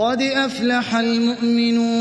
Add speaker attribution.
Speaker 1: قد أفلح المؤمنون.